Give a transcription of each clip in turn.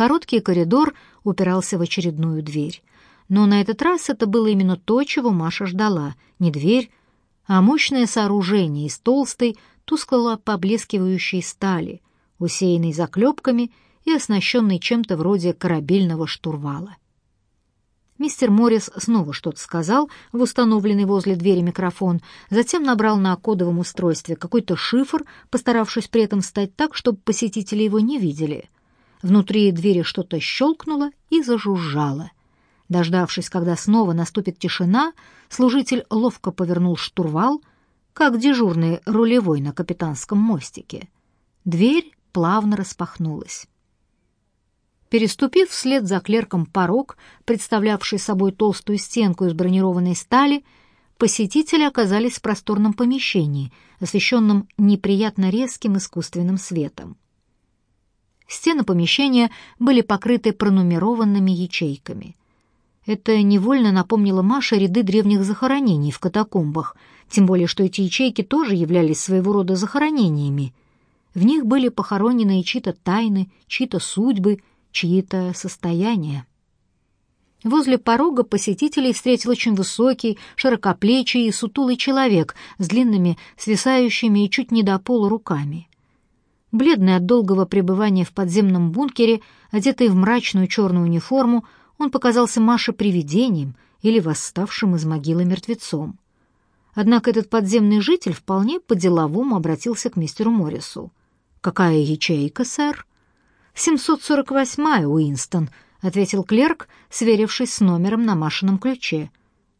Короткий коридор упирался в очередную дверь. Но на этот раз это было именно то, чего Маша ждала. Не дверь, а мощное сооружение из толстой, тускло поблескивающей стали, усеянной заклепками и оснащенной чем-то вроде корабельного штурвала. Мистер Моррис снова что-то сказал в установленный возле двери микрофон, затем набрал на кодовом устройстве какой-то шифр, постаравшись при этом встать так, чтобы посетители его не видели. Внутри двери что-то щелкнуло и зажужжало. Дождавшись, когда снова наступит тишина, служитель ловко повернул штурвал, как дежурный рулевой на капитанском мостике. Дверь плавно распахнулась. Переступив вслед за клерком порог, представлявший собой толстую стенку из бронированной стали, посетители оказались в просторном помещении, освещенном неприятно резким искусственным светом. Стены помещения были покрыты пронумерованными ячейками. Это невольно напомнило Маше ряды древних захоронений в катакомбах, тем более что эти ячейки тоже являлись своего рода захоронениями. В них были похоронены чьи-то тайны, чьи-то судьбы — чьи-то состояния. Возле порога посетителей встретил очень высокий, широкоплечий и сутулый человек с длинными, свисающими и чуть не до пола руками. Бледный от долгого пребывания в подземном бункере, одетый в мрачную черную униформу, он показался Маше привидением или восставшим из могилы мертвецом. Однако этот подземный житель вполне по-деловому обратился к мистеру Моррису. «Какая ячейка, сэр?» «748-я, Уинстон», — ответил клерк, сверившись с номером на Машином ключе.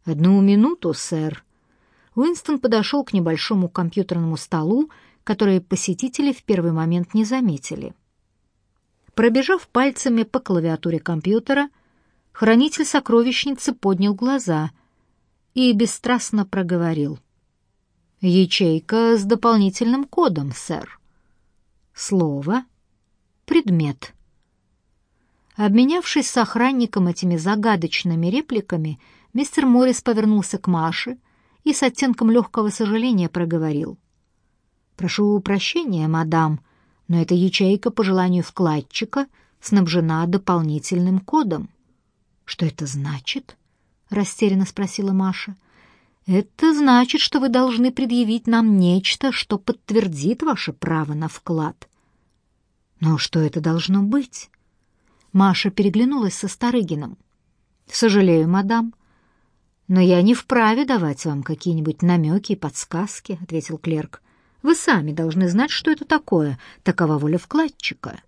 «Одну минуту, сэр». Уинстон подошел к небольшому компьютерному столу, который посетители в первый момент не заметили. Пробежав пальцами по клавиатуре компьютера, хранитель сокровищницы поднял глаза и бесстрастно проговорил. «Ячейка с дополнительным кодом, сэр». Слово предмет. Обменявшись с охранником этими загадочными репликами, мистер Моррис повернулся к Маше и с оттенком легкого сожаления проговорил. «Прошу прощения, мадам, но эта ячейка по желанию вкладчика снабжена дополнительным кодом». «Что это значит?» — растерянно спросила Маша. «Это значит, что вы должны предъявить нам нечто, что подтвердит ваше право на вклад. Но что это должно быть? Маша переглянулась со Старыгином. «Сожалею, мадам, но я не вправе давать вам какие-нибудь намеки и подсказки», — ответил клерк. «Вы сами должны знать, что это такое. Такова воля вкладчика».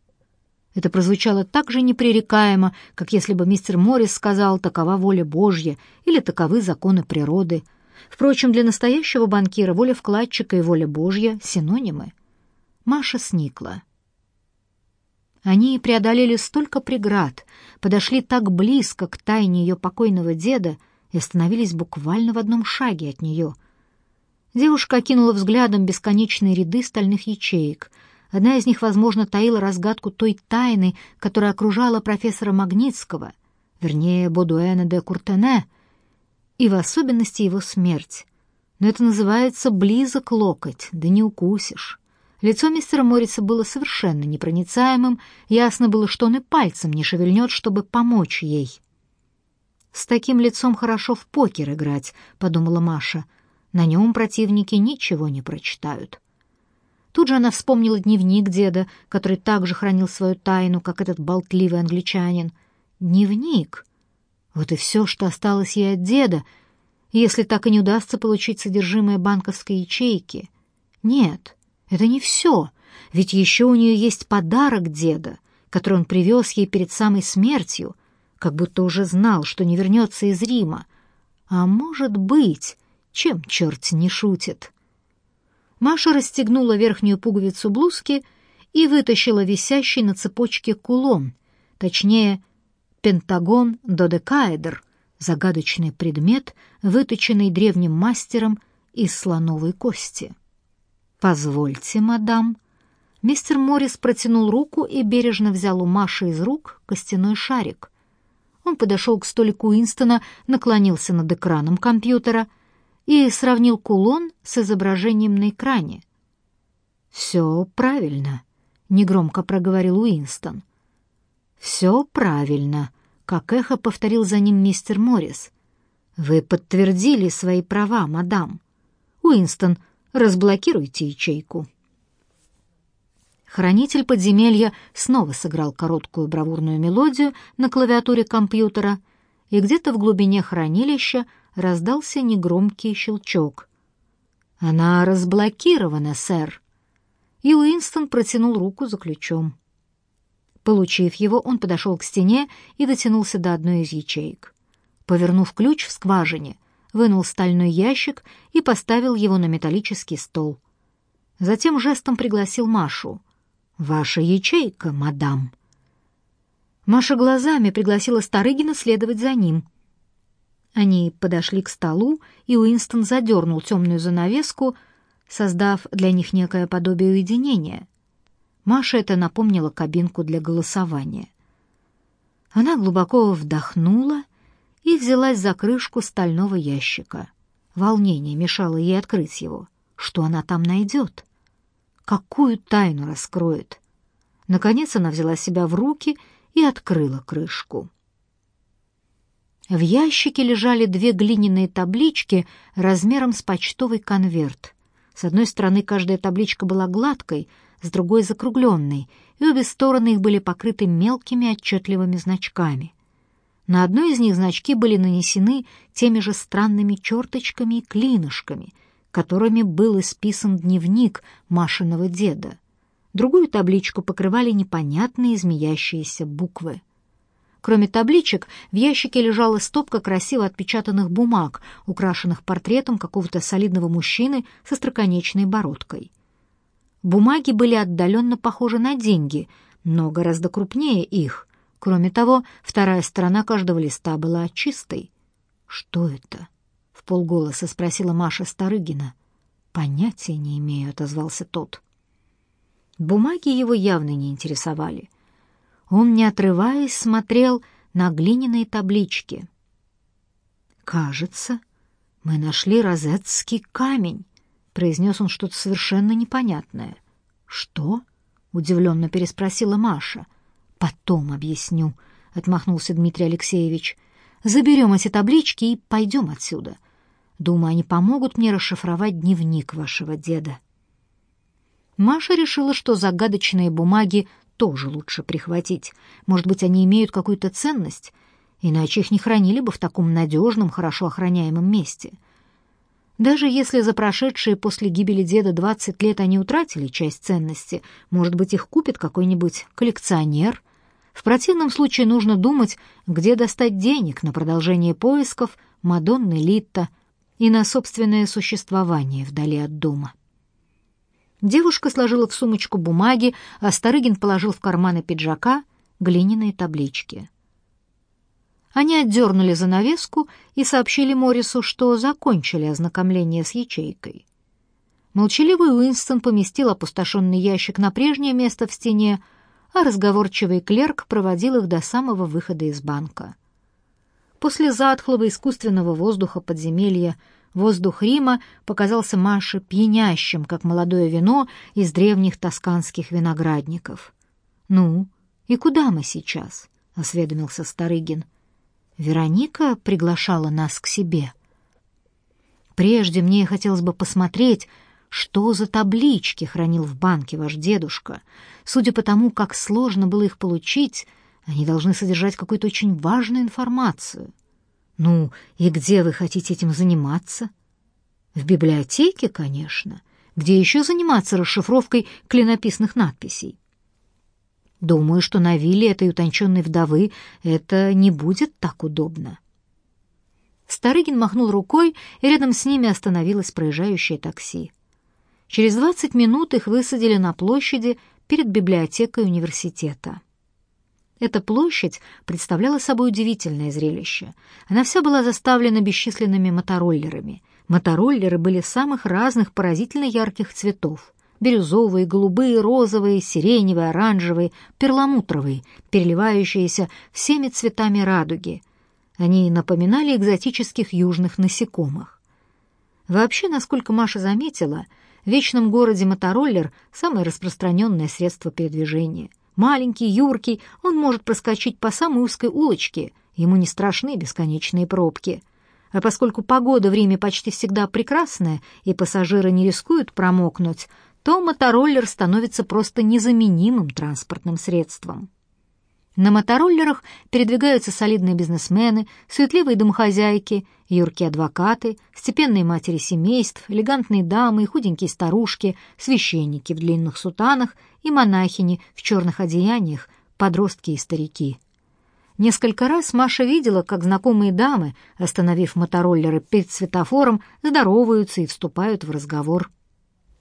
Это прозвучало так же непререкаемо, как если бы мистер Моррис сказал «такова воля Божья» или «таковы законы природы». Впрочем, для настоящего банкира воля вкладчика и воля Божья — синонимы. Маша сникла. Они преодолели столько преград, подошли так близко к тайне ее покойного деда и остановились буквально в одном шаге от нее. Девушка окинула взглядом бесконечные ряды стальных ячеек. Одна из них, возможно, таила разгадку той тайны, которая окружала профессора Магнитского, вернее, Бодуэна де Куртене, и в особенности его смерть. Но это называется «близок локоть», да не укусишь. Лицо мистера Морриса было совершенно непроницаемым, ясно было, что он и пальцем не шевельнет, чтобы помочь ей. «С таким лицом хорошо в покер играть», — подумала Маша. «На нем противники ничего не прочитают». Тут же она вспомнила дневник деда, который также хранил свою тайну, как этот болтливый англичанин. Дневник. Вот и все, что осталось ей от деда, если так и не удастся получить содержимое банковской ячейки. Нет, это не все, ведь еще у нее есть подарок деда, который он привез ей перед самой смертью, как будто уже знал, что не вернется из Рима. А может быть, чем черт не шутит? Маша расстегнула верхнюю пуговицу блузки и вытащила висящий на цепочке кулон, точнее, пентагон додекаэдр, загадочный предмет, выточенный древним мастером из слоновой кости. «Позвольте, мадам». Мистер Моррис протянул руку и бережно взял у Маши из рук костяной шарик. Он подошел к столику Уинстона, наклонился над экраном компьютера и сравнил кулон с изображением на экране. «Все правильно», — негромко проговорил Уинстон. «Все правильно», — как эхо повторил за ним мистер Моррис. «Вы подтвердили свои права, мадам. Уинстон, разблокируйте ячейку». Хранитель подземелья снова сыграл короткую бравурную мелодию на клавиатуре компьютера, и где-то в глубине хранилища раздался негромкий щелчок. «Она разблокирована, сэр!» И Уинстон протянул руку за ключом. Получив его, он подошел к стене и дотянулся до одной из ячеек. Повернув ключ в скважине, вынул стальной ящик и поставил его на металлический стол. Затем жестом пригласил Машу — «Ваша ячейка, мадам». Маша глазами пригласила Старыгина следовать за ним. Они подошли к столу, и Уинстон задернул темную занавеску, создав для них некое подобие уединения. Маша это напомнила кабинку для голосования. Она глубоко вдохнула и взялась за крышку стального ящика. Волнение мешало ей открыть его. Что она там найдет? какую тайну раскроет. Наконец она взяла себя в руки и открыла крышку. В ящике лежали две глиняные таблички размером с почтовый конверт. С одной стороны каждая табличка была гладкой, с другой — закругленной, и обе стороны их были покрыты мелкими отчетливыми значками. На одной из них значки были нанесены теми же странными черточками и клинышками, которыми был исписан дневник Машиного деда. Другую табличку покрывали непонятные змеящиеся буквы. Кроме табличек, в ящике лежала стопка красиво отпечатанных бумаг, украшенных портретом какого-то солидного мужчины со строконечной бородкой. Бумаги были отдаленно похожи на деньги, но гораздо крупнее их. Кроме того, вторая сторона каждого листа была чистой. Что это? в полголоса спросила Маша Старыгина. Понятия не имею, отозвался тот. Бумаги его явно не интересовали. Он, не отрываясь, смотрел на глиняные таблички. Кажется, мы нашли розетский камень, произнес он что-то совершенно непонятное. Что? удивленно переспросила Маша. Потом объясню, отмахнулся Дмитрий Алексеевич. Заберем эти таблички и пойдем отсюда. Думаю, они помогут мне расшифровать дневник вашего деда. Маша решила, что загадочные бумаги тоже лучше прихватить. Может быть, они имеют какую-то ценность, иначе их не хранили бы в таком надежном, хорошо охраняемом месте. Даже если за прошедшие после гибели деда 20 лет они утратили часть ценности, может быть, их купит какой-нибудь коллекционер. В противном случае нужно думать, где достать денег на продолжение поисков Мадонны Литта — и на собственное существование вдали от дома. Девушка сложила в сумочку бумаги, а Старыгин положил в карманы пиджака глиняные таблички. Они отдернули занавеску и сообщили Моррису, что закончили ознакомление с ячейкой. Молчаливый Уинстон поместил опустошенный ящик на прежнее место в стене, а разговорчивый клерк проводил их до самого выхода из банка. После затхлого искусственного воздуха подземелья воздух Рима показался Маше пьянящим, как молодое вино из древних тосканских виноградников. «Ну, и куда мы сейчас?» — осведомился Старыгин. «Вероника приглашала нас к себе». «Прежде мне хотелось бы посмотреть, что за таблички хранил в банке ваш дедушка. Судя по тому, как сложно было их получить, они должны содержать какую-то очень важную информацию. Ну, и где вы хотите этим заниматься? В библиотеке, конечно. Где еще заниматься расшифровкой клинописных надписей? Думаю, что на вилле этой утонченной вдовы это не будет так удобно. Старыгин махнул рукой, и рядом с ними остановилось проезжающее такси. Через двадцать минут их высадили на площади перед библиотекой университета. Эта площадь представляла собой удивительное зрелище. Она вся была заставлена бесчисленными мотороллерами. Мотороллеры были самых разных поразительно ярких цветов. Бирюзовые, голубые, розовые, сиреневые, оранжевые, перламутровые, переливающиеся всеми цветами радуги. Они напоминали экзотических южных насекомых. Вообще, насколько Маша заметила, в вечном городе мотороллер — самое распространенное средство передвижения — Маленький, юркий, он может проскочить по самой узкой улочке, ему не страшны бесконечные пробки. А поскольку погода в Риме почти всегда прекрасная, и пассажиры не рискуют промокнуть, то мотороллер становится просто незаменимым транспортным средством. На мотороллерах передвигаются солидные бизнесмены, суетливые домохозяйки, юркие адвокаты, степенные матери семейств, элегантные дамы и худенькие старушки, священники в длинных сутанах и монахини в черных одеяниях, подростки и старики. Несколько раз Маша видела, как знакомые дамы, остановив мотороллеры перед светофором, здороваются и вступают в разговор.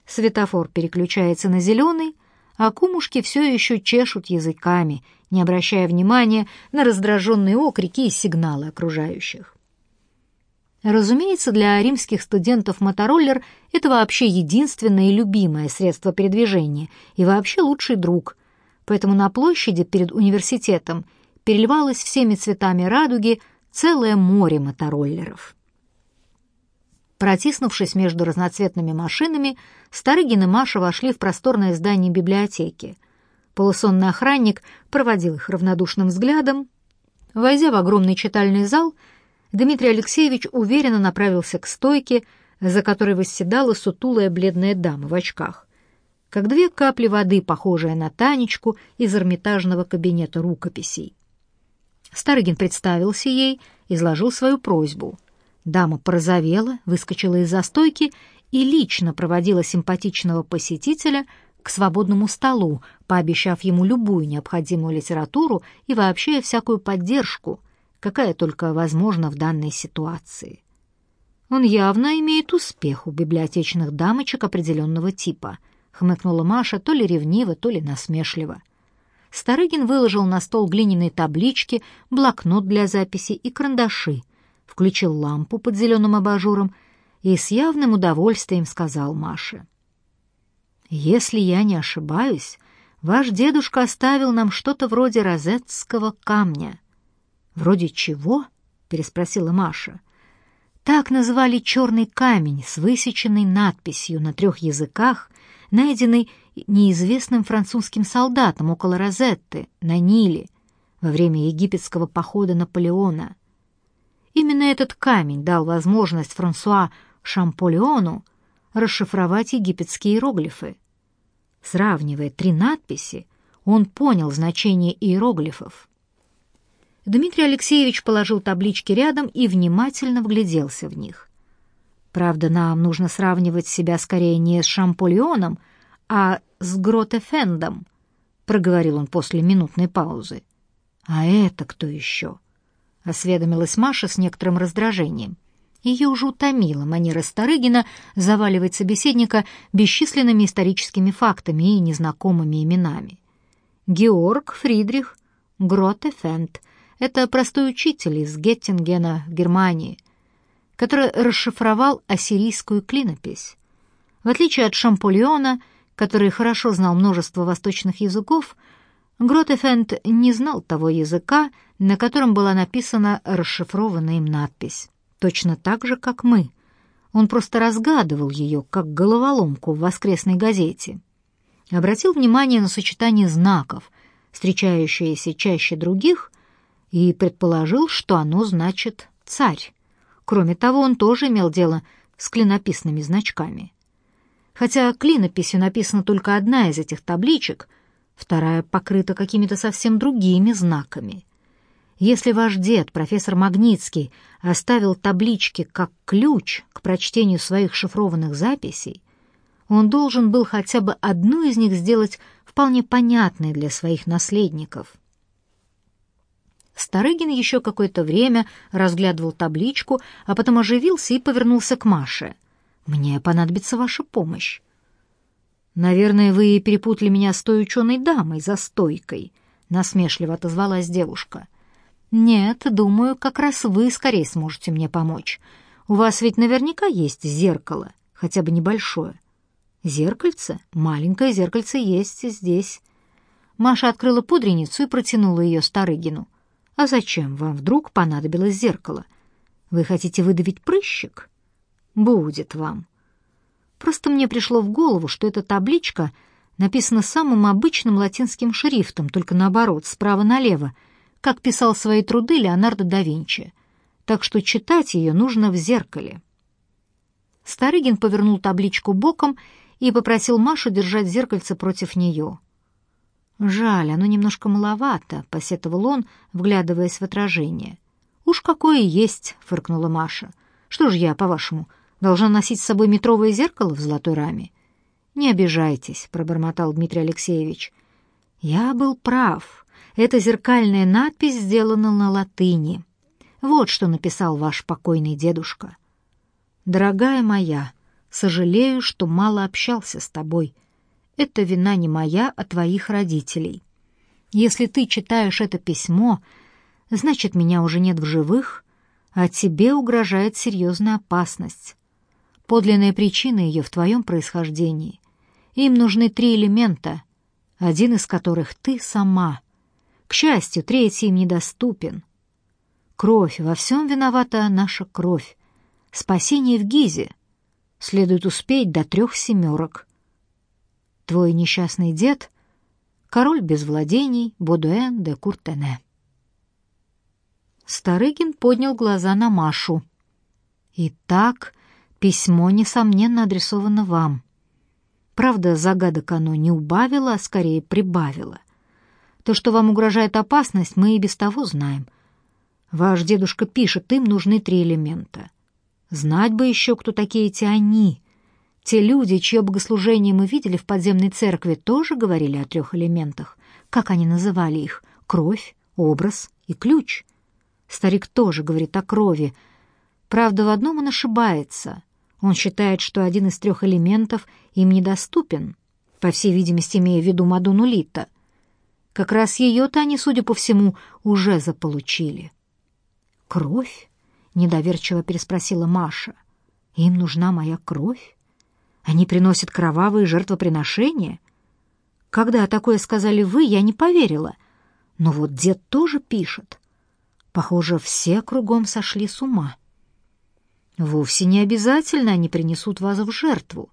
Светофор переключается на зеленый, а кумушки все еще чешут языками, не обращая внимания на раздраженные окрики и сигналы окружающих. Разумеется, для римских студентов мотороллер — это вообще единственное и любимое средство передвижения и вообще лучший друг. Поэтому на площади перед университетом переливалось всеми цветами радуги целое море мотороллеров. Протиснувшись между разноцветными машинами, Старыгин и Маша вошли в просторное здание библиотеки. Полусонный охранник проводил их равнодушным взглядом. Войдя в огромный читальный зал, Дмитрий Алексеевич уверенно направился к стойке, за которой восседала сутулая бледная дама в очках, как две капли воды, похожая на Танечку из эрмитажного кабинета рукописей. Старыгин представился ей, изложил свою просьбу — Дама порозовела, выскочила из застойки и лично проводила симпатичного посетителя к свободному столу, пообещав ему любую необходимую литературу и вообще всякую поддержку, какая только возможна в данной ситуации. Он явно имеет успех у библиотечных дамочек определенного типа, хмыкнула Маша то ли ревниво, то ли насмешливо. Старыгин выложил на стол глиняные таблички, блокнот для записи и карандаши, включил лампу под зеленым абажуром и с явным удовольствием сказал Маше. «Если я не ошибаюсь, ваш дедушка оставил нам что-то вроде розетского камня». «Вроде чего?» — переспросила Маша. Так называли черный камень с высеченной надписью на трех языках, найденный неизвестным французским солдатом около Розетты, на Ниле, во время египетского похода Наполеона. Именно этот камень дал возможность Франсуа Шамполеону расшифровать египетские иероглифы. Сравнивая три надписи, он понял значение иероглифов. Дмитрий Алексеевич положил таблички рядом и внимательно вгляделся в них. Правда, нам нужно сравнивать себя скорее не с Шамполеоном, а с Гротефендом, проговорил он после минутной паузы. А это кто еще? — осведомилась Маша с некоторым раздражением. Ее уже утомила манера Старыгина заваливать собеседника бесчисленными историческими фактами и незнакомыми именами. Георг Фридрих Гротефенд — это простой учитель из Геттингена в Германии, который расшифровал ассирийскую клинопись. В отличие от Шампольона, который хорошо знал множество восточных языков, Гротефенд не знал того языка, на котором была написана расшифрованная им надпись. Точно так же, как мы. Он просто разгадывал ее, как головоломку в воскресной газете. Обратил внимание на сочетание знаков, встречающиеся чаще других, и предположил, что оно значит «царь». Кроме того, он тоже имел дело с клинописными значками. Хотя клинописью написана только одна из этих табличек, вторая покрыта какими-то совсем другими знаками — если ваш дед, профессор Магнитский, оставил таблички как ключ к прочтению своих шифрованных записей, он должен был хотя бы одну из них сделать вполне понятной для своих наследников. Старыгин еще какое-то время разглядывал табличку, а потом оживился и повернулся к Маше. «Мне понадобится ваша помощь». «Наверное, вы перепутали меня с той ученой дамой за стойкой», — насмешливо отозвалась девушка. «Нет, думаю, как раз вы скорее сможете мне помочь. У вас ведь наверняка есть зеркало, хотя бы небольшое». «Зеркальце? Маленькое зеркальце есть здесь». Маша открыла пудреницу и протянула ее Старыгину. «А зачем вам вдруг понадобилось зеркало? Вы хотите выдавить прыщик?» «Будет вам». Просто мне пришло в голову, что эта табличка написано самым обычным латинским шрифтом, только наоборот, справа налево, как писал свои труды Леонардо да Винчи. Так что читать ее нужно в зеркале. Старыгин повернул табличку боком и попросил Машу держать зеркальце против нее. «Жаль, оно немножко маловато», — посетовал он, вглядываясь в отражение. «Уж какое есть», — фыркнула Маша. «Что ж я, по-вашему, должна носить с собой метровое зеркало в золотой раме?» «Не обижайтесь», — пробормотал Дмитрий Алексеевич. «Я был прав. Эта зеркальная надпись сделана на латыни. Вот что написал ваш покойный дедушка. «Дорогая моя, сожалею, что мало общался с тобой. Это вина не моя, а твоих родителей. Если ты читаешь это письмо, значит, меня уже нет в живых, а тебе угрожает серьезная опасность. Подлинная причина ее в твоем происхождении. Им нужны три элемента, один из которых ты сама. К счастью, третий им недоступен. Кровь, во всем виновата наша кровь. Спасение в Гизе. Следует успеть до трех семерок. Твой несчастный дед — король без владений Бодуэн де Куртене. Старыгин поднял глаза на Машу. «Итак, письмо, несомненно, адресовано вам. Правда, загадок оно не убавило, а скорее прибавило. То, что вам угрожает опасность, мы и без того знаем. Ваш дедушка пишет, им нужны три элемента. Знать бы еще, кто такие эти «они». Те люди, чье богослужение мы видели в подземной церкви, тоже говорили о трех элементах. Как они называли их? Кровь, образ и ключ. Старик тоже говорит о крови. Правда, в одном он ошибается. Он считает, что один из трех элементов им недоступен, по всей видимости, имея в виду Мадону Лита. Как раз ее-то они, судя по всему, уже заполучили. «Кровь?» — недоверчиво переспросила Маша. «Им нужна моя кровь? Они приносят кровавые жертвоприношения?» Когда такое сказали вы, я не поверила. Но вот дед тоже пишет. Похоже, все кругом сошли с ума. Вовсе не обязательно они принесут вас в жертву,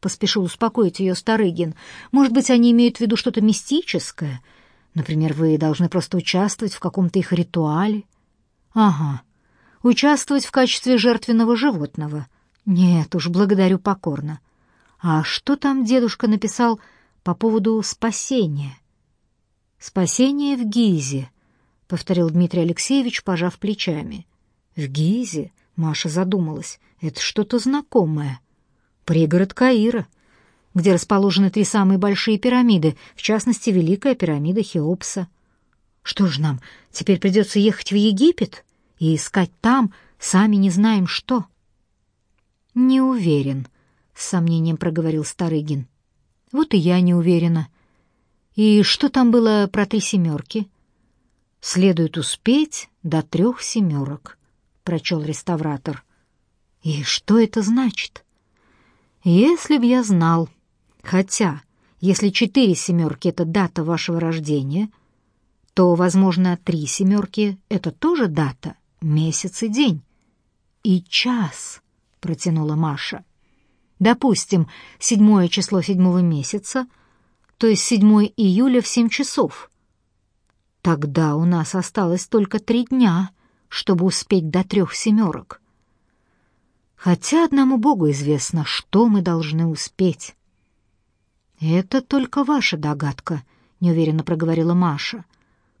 поспешил успокоить ее Старыгин. Может быть, они имеют в виду что-то мистическое? Например, вы должны просто участвовать в каком-то их ритуале. Ага. Участвовать в качестве жертвенного животного. Нет уж, благодарю покорно. А что там дедушка написал по поводу спасения? Спасение в Гизе, повторил Дмитрий Алексеевич, пожав плечами. В Гизе, Маша задумалась. Это что-то знакомое. Пригород Каира, где расположены три самые большие пирамиды, в частности, Великая пирамида Хеопса. Что ж нам, теперь придется ехать в Египет и искать там, сами не знаем что? Не уверен, с сомнением проговорил Старыгин. Вот и я не уверена. И что там было про три семерки? Следует успеть до трех семерок, прочел реставратор. И что это значит? Если б я знал. Хотя, если четыре семерки — это дата вашего рождения, то, возможно, три семерки — это тоже дата, месяц и день. И час, — протянула Маша. Допустим, седьмое число седьмого месяца, то есть седьмое июля в семь часов. Тогда у нас осталось только три дня, чтобы успеть до трех семерок. Хотя одному Богу известно, что мы должны успеть. «Это только ваша догадка», — неуверенно проговорила Маша. —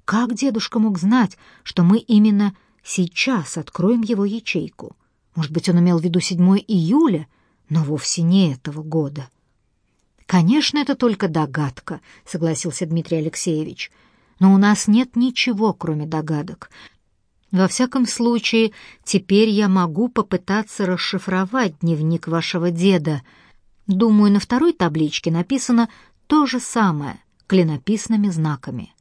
как дедушка мог знать, что мы именно сейчас откроем его ячейку? Может быть, он имел в виду 7 июля, но вовсе не этого года. Конечно, это только догадка, согласился Дмитрий Алексеевич. Но у нас нет ничего, кроме догадок. Во всяком случае, теперь я могу попытаться расшифровать дневник вашего деда. Думаю, на второй табличке написано то же самое клинописными знаками.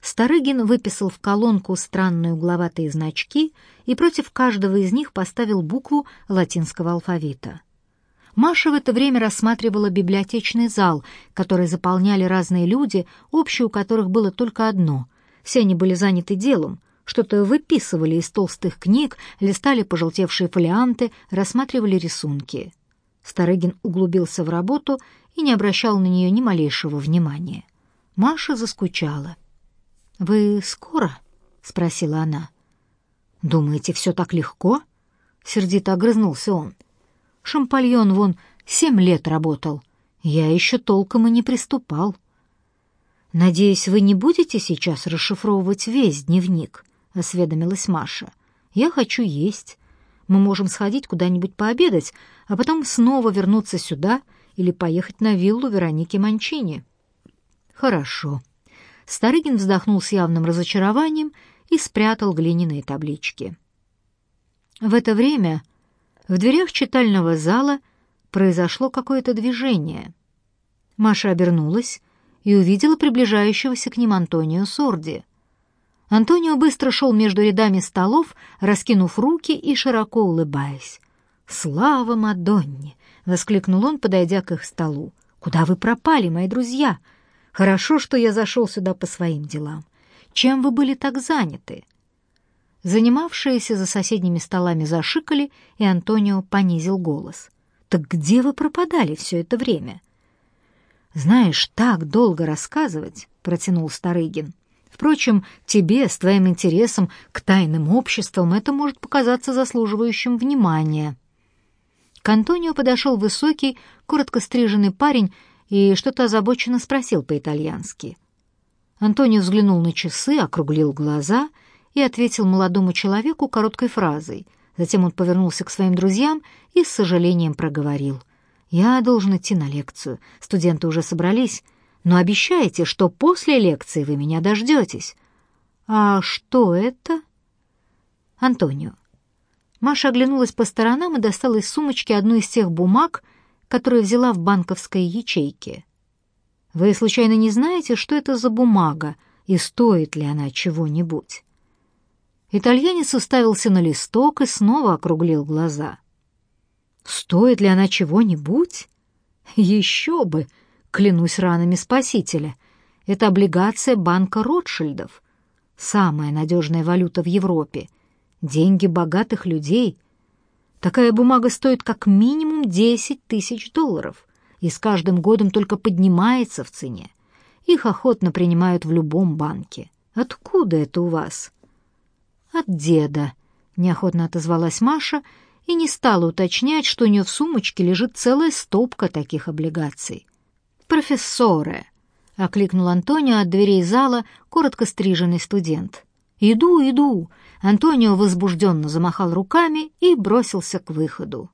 Старыгин выписал в колонку странные угловатые значки и против каждого из них поставил букву латинского алфавита. Маша в это время рассматривала библиотечный зал, который заполняли разные люди, общее у которых было только одно. Все они были заняты делом, что-то выписывали из толстых книг, листали пожелтевшие фолианты, рассматривали рисунки. Старыгин углубился в работу и не обращал на нее ни малейшего внимания. Маша заскучала. «Вы скоро?» — спросила она. «Думаете, все так легко?» — сердито огрызнулся он. «Шампальон вон семь лет работал. Я еще толком и не приступал». «Надеюсь, вы не будете сейчас расшифровывать весь дневник?» — осведомилась Маша. «Я хочу есть. Мы можем сходить куда-нибудь пообедать, а потом снова вернуться сюда или поехать на виллу Вероники Манчини». «Хорошо». Старыгин вздохнул с явным разочарованием и спрятал глиняные таблички. В это время в дверях читального зала произошло какое-то движение. Маша обернулась и увидела приближающегося к ним Антонио Сорди. Антонио быстро шел между рядами столов, раскинув руки и широко улыбаясь. «Слава Мадонне!» — воскликнул он, подойдя к их столу. «Куда вы пропали, мои друзья? Хорошо, что я зашел сюда по своим делам. Чем вы были так заняты?» Занимавшиеся за соседними столами зашикали, и Антонио понизил голос. «Так где вы пропадали все это время?» «Знаешь, так долго рассказывать», — протянул Старыгин. «Впрочем, тебе с твоим интересом к тайным обществам это может показаться заслуживающим внимания». К Антонио подошел высокий, коротко стриженный парень и что-то озабоченно спросил по-итальянски. Антонио взглянул на часы, округлил глаза и ответил молодому человеку короткой фразой. Затем он повернулся к своим друзьям и с сожалением проговорил. «Я должен идти на лекцию. Студенты уже собрались. Но обещайте, что после лекции вы меня дождетесь». «А что это?» «Антонио». Маша оглянулась по сторонам и достала из сумочки одну из тех бумаг, которые взяла в банковской ячейке. «Вы случайно не знаете, что это за бумага и стоит ли она чего-нибудь?» Итальянец уставился на листок и снова округлил глаза. Стоит ли она чего-нибудь? Еще бы, клянусь ранами Спасителя. Это облигация банка Ротшильдов. Самая надежная валюта в Европе. Деньги богатых людей. Такая бумага стоит как минимум 10 тысяч долларов и с каждым годом только поднимается в цене. Их охотно принимают в любом банке. Откуда это у вас? От деда, неохотно отозвалась Маша и не стала уточнять, что у нее в сумочке лежит целая стопка таких облигаций. «Профессоре!» — окликнул Антонио от дверей зала коротко стриженный студент. «Иду, иду!» Антонио возбужденно замахал руками и бросился к выходу.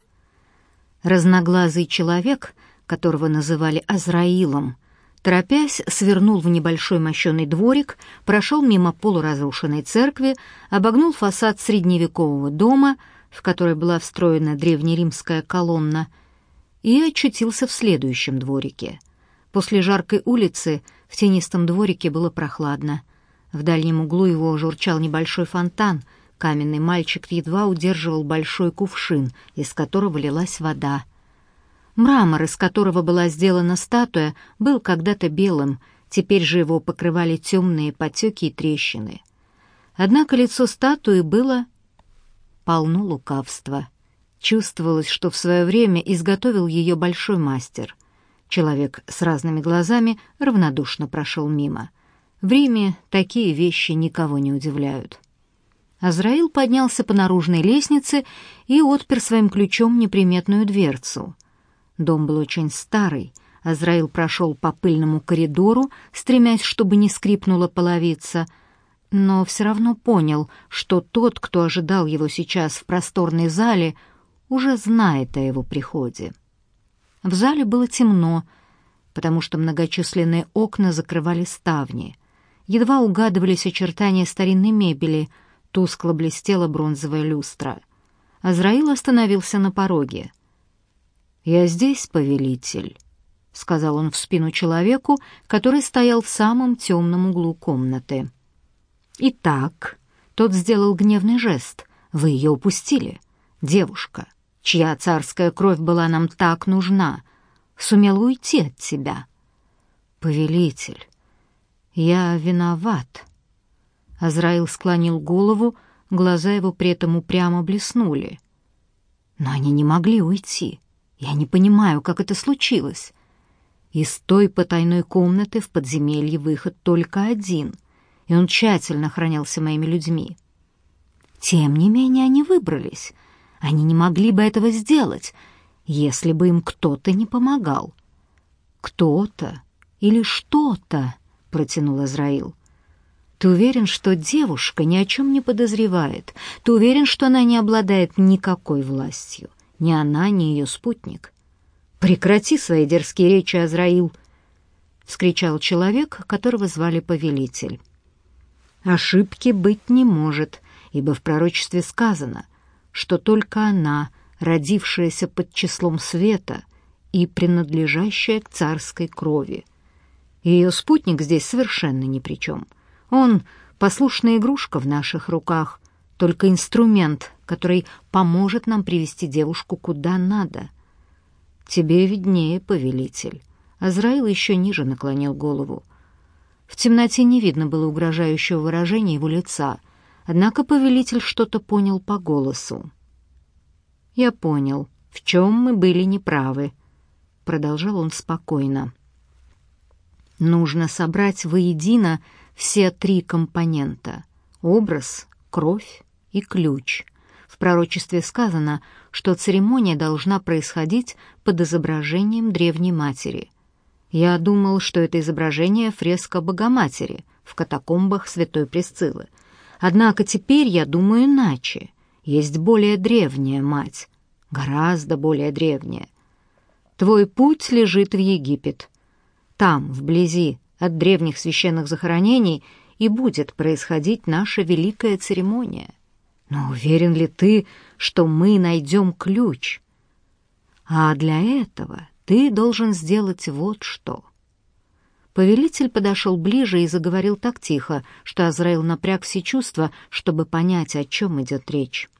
Разноглазый человек, которого называли Азраилом, торопясь, свернул в небольшой мощеный дворик, прошел мимо полуразрушенной церкви, обогнул фасад средневекового дома — в которой была встроена древнеримская колонна, и очутился в следующем дворике. После жаркой улицы в тенистом дворике было прохладно. В дальнем углу его журчал небольшой фонтан, каменный мальчик едва удерживал большой кувшин, из которого лилась вода. Мрамор, из которого была сделана статуя, был когда-то белым, теперь же его покрывали темные потеки и трещины. Однако лицо статуи было полно лукавства. Чувствовалось, что в свое время изготовил ее большой мастер. Человек с разными глазами равнодушно прошел мимо. В Риме такие вещи никого не удивляют. Азраил поднялся по наружной лестнице и отпер своим ключом неприметную дверцу. Дом был очень старый. Азраил прошел по пыльному коридору, стремясь, чтобы не скрипнула половица — но все равно понял, что тот, кто ожидал его сейчас в просторной зале, уже знает о его приходе. В зале было темно, потому что многочисленные окна закрывали ставни. Едва угадывались очертания старинной мебели, тускло блестела бронзовая люстра. Азраил остановился на пороге. «Я здесь, повелитель», — сказал он в спину человеку, который стоял в самом темном углу комнаты. «Итак», — тот сделал гневный жест, — «вы ее упустили. Девушка, чья царская кровь была нам так нужна, сумела уйти от тебя». «Повелитель, я виноват». Азраил склонил голову, глаза его при этом упрямо блеснули. «Но они не могли уйти. Я не понимаю, как это случилось. Из той потайной комнаты в подземелье выход только один, и он тщательно охранялся моими людьми. Тем не менее они выбрались. Они не могли бы этого сделать, если бы им кто-то не помогал. «Кто-то или что-то», — протянул Израил. «Ты уверен, что девушка ни о чем не подозревает? Ты уверен, что она не обладает никакой властью? Ни она, ни ее спутник?» «Прекрати свои дерзкие речи, Азраил!» — вскричал человек, которого звали Повелитель. «Ошибки быть не может, ибо в пророчестве сказано, что только она, родившаяся под числом света и принадлежащая к царской крови. Ее спутник здесь совершенно ни при чем. Он — послушная игрушка в наших руках, только инструмент, который поможет нам привести девушку куда надо — «Тебе виднее, повелитель». Азраил еще ниже наклонил голову. В темноте не видно было угрожающего выражения его лица, однако повелитель что-то понял по голосу. «Я понял, в чем мы были неправы», — продолжал он спокойно. «Нужно собрать воедино все три компонента — образ, кровь и ключ — в пророчестве сказано, что церемония должна происходить под изображением Древней Матери. Я думал, что это изображение фреска Богоматери в катакомбах Святой Пресциллы. Однако теперь я думаю иначе. Есть более древняя мать, гораздо более древняя. Твой путь лежит в Египет. Там, вблизи от древних священных захоронений, и будет происходить наша великая церемония. Но уверен ли ты, что мы найдем ключ? А для этого ты должен сделать вот что. Повелитель подошел ближе и заговорил так тихо, что Азраил напряг все чувства, чтобы понять, о чем идет речь.